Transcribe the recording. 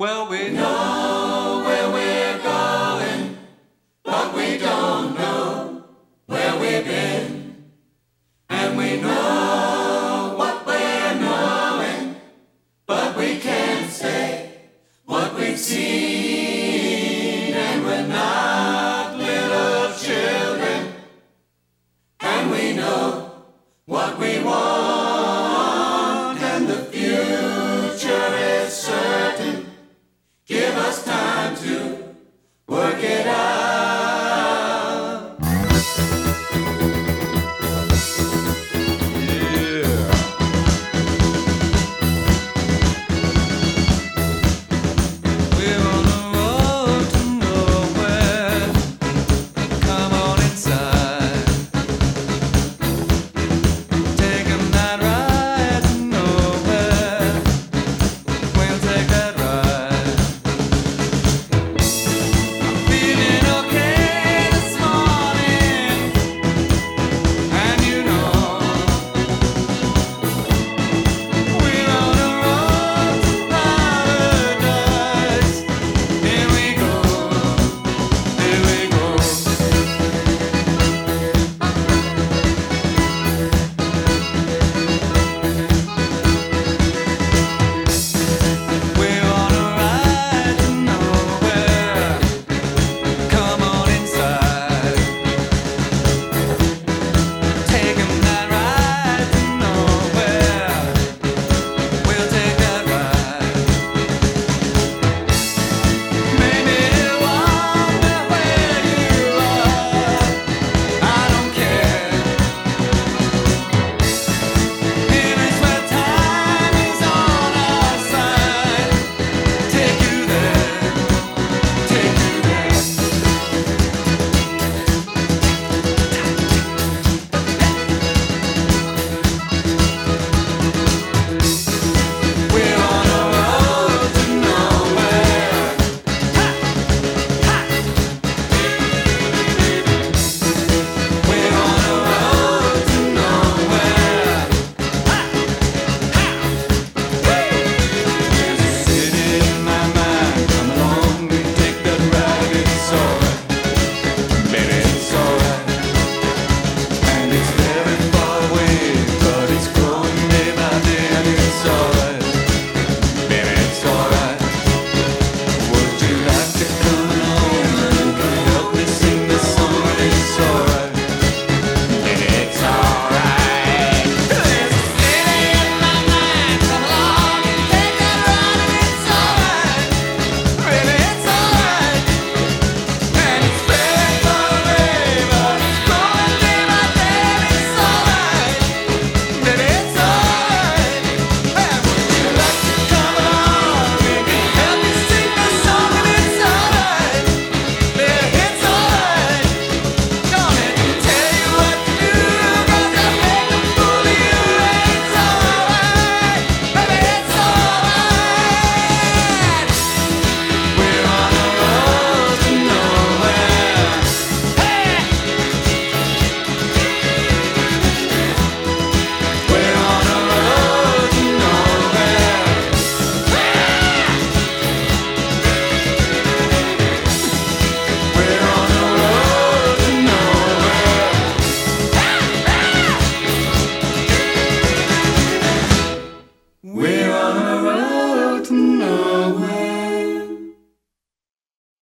Well, we know.